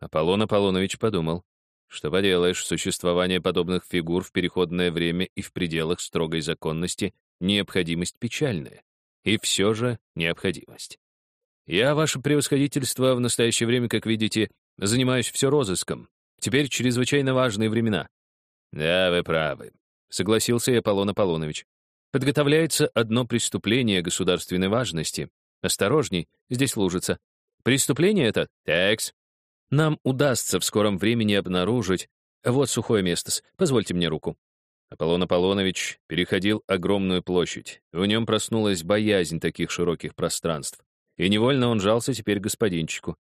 Аполлон Аполлонович подумал, что поделаешь, существование подобных фигур в переходное время и в пределах строгой законности необходимость печальная. И все же необходимость. Я, ваше превосходительство, в настоящее время, как видите, занимаюсь все розыском. Теперь чрезвычайно важные времена. Да, вы правы, согласился Аполлон Аполлонович. Подготовляется одно преступление государственной важности. Осторожней, здесь лужица. Преступление это? Текс. Нам удастся в скором времени обнаружить... Вот сухое место. Позвольте мне руку. Аполлон Аполлонович переходил огромную площадь. В нем проснулась боязнь таких широких пространств. И невольно он жался теперь господинчику.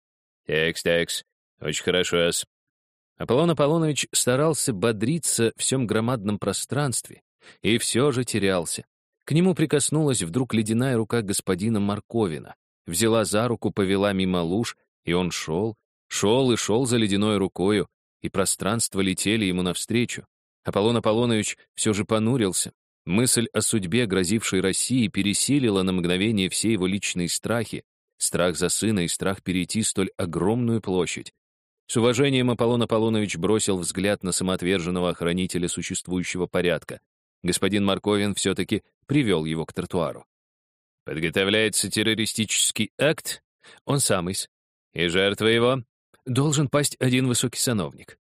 «Текс, текс, очень хорошо, ас». Аполлон Аполлонович старался бодриться в всем громадном пространстве, и все же терялся. К нему прикоснулась вдруг ледяная рука господина Марковина, взяла за руку, повела мимо луж, и он шел, шел и шел за ледяной рукою, и пространство летели ему навстречу. Аполлон Аполлонович все же понурился. Мысль о судьбе, грозившей России, пересилила на мгновение все его личные страхи, страх за сына и страх перейти столь огромную площадь. С уважением Аполлон Аполлонович бросил взгляд на самоотверженного охранителя существующего порядка. Господин Марковин все-таки привел его к тротуару. «Подготовляется террористический акт? Он самый. И жертва его? Должен пасть один высокий сановник.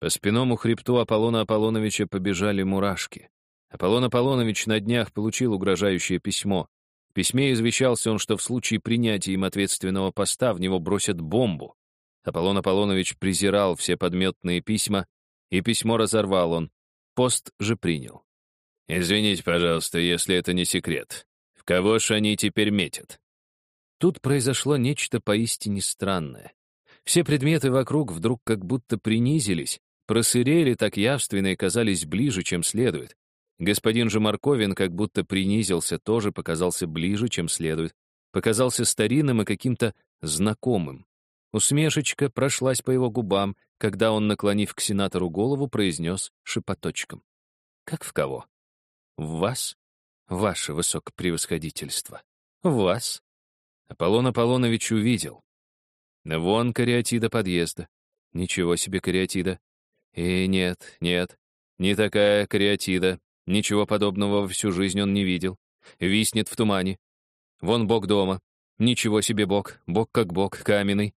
По спинному хребту Аполлона Аполлоновича побежали мурашки. Аполлон Аполлонович на днях получил угрожающее письмо. В письме извещался он, что в случае принятия им ответственного поста в него бросят бомбу. Аполлон Аполлонович презирал все подметные письма, и письмо разорвал он. Пост же принял. «Извините, пожалуйста, если это не секрет. В кого ж они теперь метят?» Тут произошло нечто поистине странное. Все предметы вокруг вдруг как будто принизились, просырели так явственно и казались ближе, чем следует. Господин же Марковин как будто принизился, тоже показался ближе, чем следует, показался старинным и каким-то знакомым. Усмешечка прошлась по его губам, когда он, наклонив к сенатору голову, произнес шепоточком. «Как в кого?» «В вас, ваше высокопревосходительство. В вас». Аполлон Аполлонович увидел. Вон кариатида подъезда. Ничего себе кариатида. И нет, нет, не такая кариатида. Ничего подобного всю жизнь он не видел. Виснет в тумане. Вон бог дома. Ничего себе бог, бог как бог, каменный.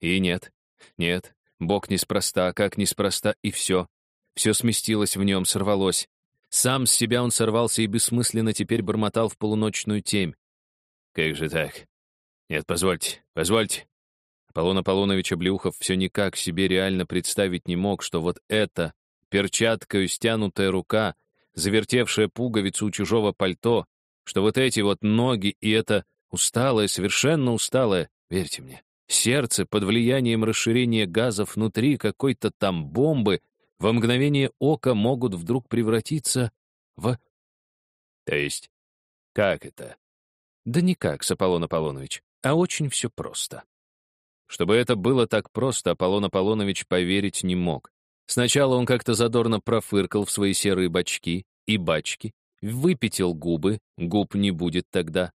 И нет, нет, бог неспроста, как неспроста, и все. Все сместилось в нем, сорвалось. Сам с себя он сорвался и бессмысленно теперь бормотал в полуночную темь. «Как же так? Нет, позвольте, позвольте. Аполлон Аполлонович Облеухов все никак себе реально представить не мог, что вот эта перчаткою стянутая рука, завертевшая пуговицу у чужого пальто, что вот эти вот ноги и это усталое, совершенно усталое, верьте мне, сердце под влиянием расширения газов внутри какой-то там бомбы во мгновение ока могут вдруг превратиться в... То есть, как это? Да никак, Аполлон Аполлонович, а очень все просто. Чтобы это было так просто, Аполлон Аполлонович поверить не мог. Сначала он как-то задорно профыркал в свои серые бачки и бачки, выпятил губы, губ не будет тогда.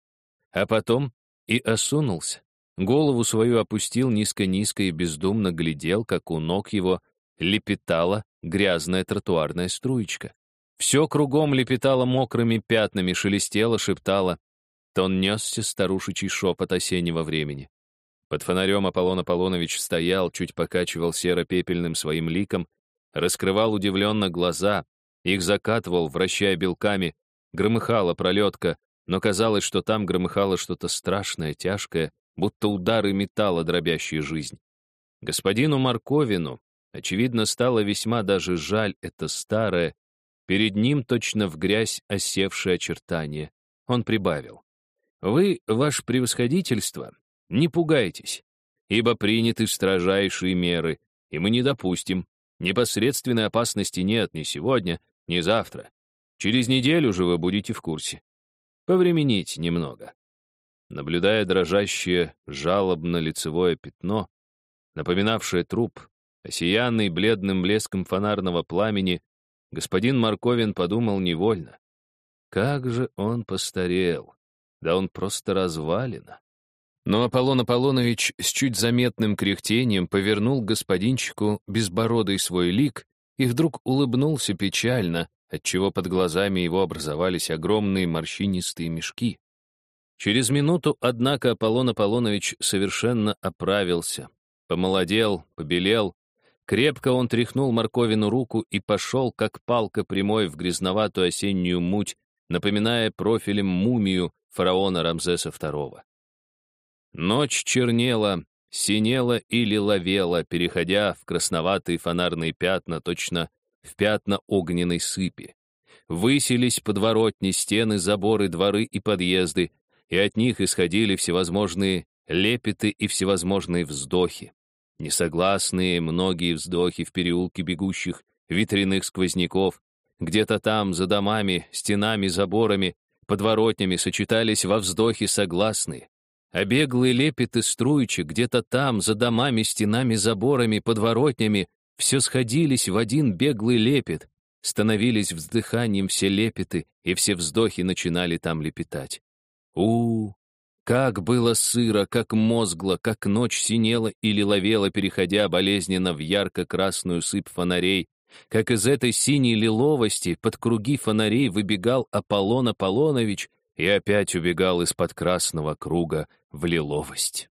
А потом и осунулся. Голову свою опустил низко-низко и бездумно глядел, как у ног его лепетала грязная тротуарная струечка. Все кругом лепетало мокрыми пятнами, шелестело, шептало. Тон несся старушечий шепот осеннего времени. Под фонарем Аполлон Аполлонович стоял, чуть покачивал серо-пепельным своим ликом, раскрывал удивленно глаза, их закатывал, вращая белками, громыхала пролетка, но казалось, что там громыхало что-то страшное, тяжкое, будто удары металла, дробящие жизнь. Господину Марковину, очевидно, стало весьма даже жаль это старое, перед ним точно в грязь осевшее очертание. Он прибавил. «Вы, ваше превосходительство, не пугайтесь, ибо приняты строжайшие меры, и мы не допустим. Непосредственной опасности нет ни сегодня, ни завтра. Через неделю же вы будете в курсе. Повременить немного. Наблюдая дрожащее, жалобно-лицевое пятно, напоминавшее труп, осиянный бледным блеском фонарного пламени, господин Марковин подумал невольно. Как же он постарел! Да он просто развалина. Но Аполлон Аполлонович с чуть заметным кряхтением повернул господинчику безбородый свой лик и вдруг улыбнулся печально, отчего под глазами его образовались огромные морщинистые мешки. Через минуту, однако, Аполлон Аполлонович совершенно оправился, помолодел, побелел, крепко он тряхнул морковину руку и пошел, как палка прямой в грязноватую осеннюю муть, напоминая профилем мумию фараона Рамзеса II. Ночь чернела, синела или ловела, переходя в красноватые фонарные пятна, точно в пятна огненной сыпи. Высились подворотни, стены, заборы, дворы и подъезды, и от них исходили всевозможные лепеты и всевозможные вздохи. Несогласные многие вздохи в переулке бегущих ветряных сквозняков, где-то там, за домами, стенами, заборами, подворотнями сочетались во вздохе согласные, а беглые лепеты струйчик где-то там, за домами, стенами, заборами, подворотнями, все сходились в один беглый лепет, становились вздыханием все лепеты, и все вздохи начинали там лепетать. -у как было сыро, как мозгло, как ночь синела или ловела, переходя болезненно в ярко-красную сыпь фонарей, как из этой синей лиловости под круги фонарей выбегал Аполлон Аполлонович и опять убегал из-под красного круга в лиловость.